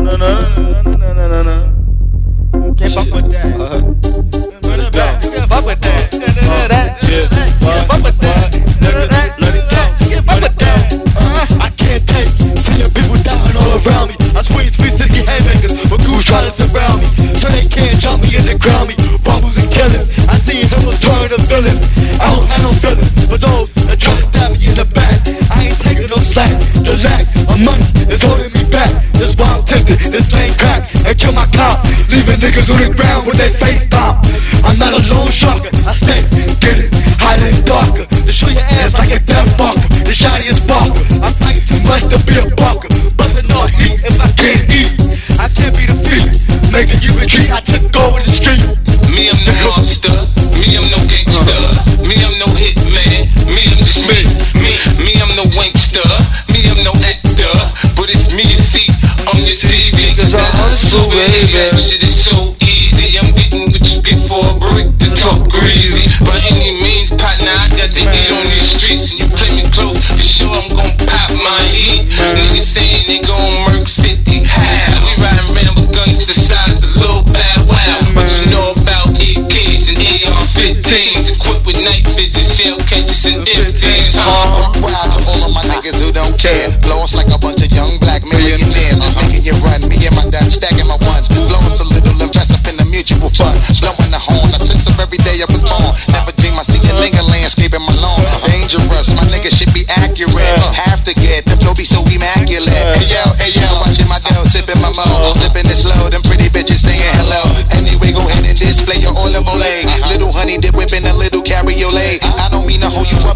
no, no, no, no, no, no, no, no. Can't fuck with that. Uh, Run it back. You can't fuck with that. Can't fuck with that. let it go. You can't fuck with that. Uh-huh. I can't take seeing people dying all around me. I swing 360 haymakers, but goons trying to surround me. So they can't jump me in the ground me. Rumbles and killings. I see heroes turn to villains. I don't have no feelings for those that try to stab me in the back. I ain't taking no slack. The lack of money is holding me niggas on the ground with their face stop. I'm not a lone sharker. I stay, get it, hotter and darker. To show your ass like a death marker. The shiniest barker. I fight too much to be a barker. Bustin' all heat if I can't eat. I can't be defeated. Making you retreat. I your TV. Cause I hustle, baby. Rap shit is so easy. I'm getting what you get for a brick to talk greasy. By any means, partner, I got the heat on these streets. And you play me close, for sure I'm gon' pop my heat. Niggas saying they gon' murk 50. How? We riding around with guns the size of Lil Bow Wow. What you know about AKs and AR-15s equipped with night vision, shell catches and F-10s, huh? I'm proud to all of my niggas who don't care. My mo. It slow, them pretty bitches saying hello. Anyway, go ahead and display your oil. Uh-huh. Little honey dip whipping a little cabriolet. Uh-huh. I don't mean to hold you up,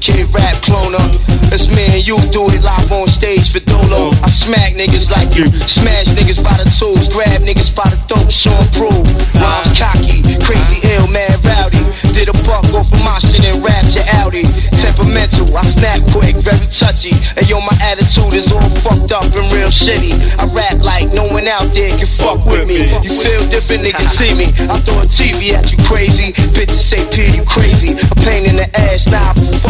duplicate rap cloner. It's me and you do it live on stage for Dolo. I smack niggas like you, smash niggas by the tools, grab niggas by the throat, show 'em prove. Rhymes cocky, crazy ill, man rowdy. Did a buck off of my shit and rap your Audi. Temperamental, I snap quick, very touchy. And yo, my attitude is all fucked up and real shitty. I rap like no one out there can fuck with me. You feel different, niggas see me. I throw a TV at you crazy. Bitches say P, you crazy. A pain in the ass, now nah,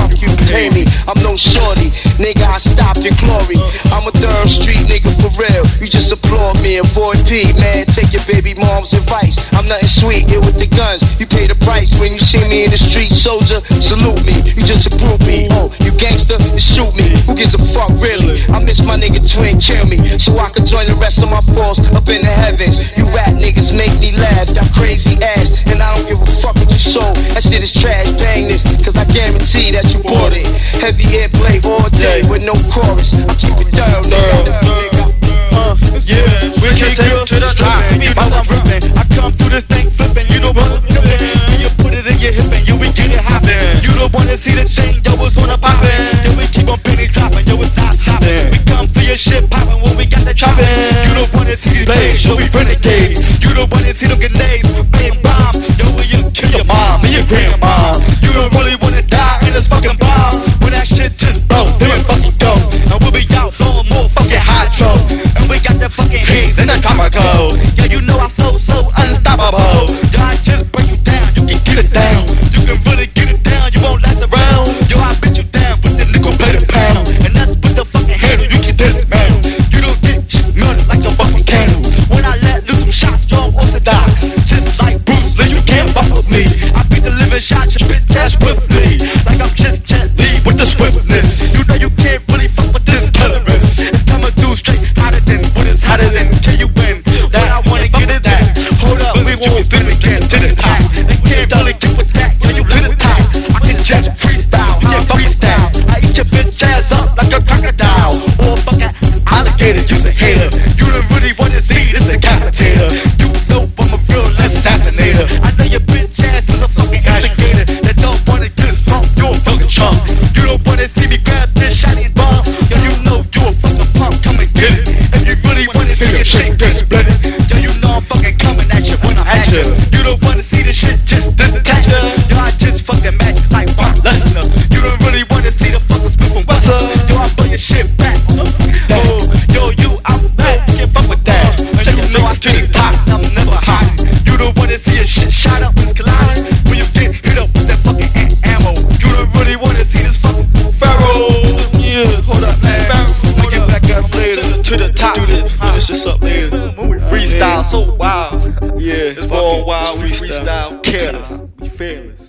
pay me. I'm no shorty, nigga, I stop your glory. I'm a third street nigga for real. You just applaud me, avoid P, man. Take your baby mom's advice. I'm nothing sweet, here with the guns. You pay the price when you see me in the street, soldier. Salute me, you just approve me. Oh, you gangster, you shoot me. Who gives a fuck, really? I miss my nigga twin, kill me. So I can join the rest of my force up in the heavens. You rap niggas make me laugh, that crazy ass. And I don't give a fuck what you sold. That shit is trash, bang this, Heavy airplay all day with no chorus. I keep it down, nigga. Uh, yeah, we can take it to the top. While I'm ripping, I come through this thing flipping. You wanna flip it. You put it in your hip and you we get it hopping. You don't wanna see the chain, yo, it's on a poppin'. Yo, we keep on penny dropping, yo, it's not stopping. We come for your shit poppin' when we got the chopping. You don't wanna see these blades, yo, we renegades. You don't wanna see them grenades, you can get it down. Just finish this up later. When we freestyle so wild. Yeah, It's all wild. We freestyle. freestyle careless. We fearless.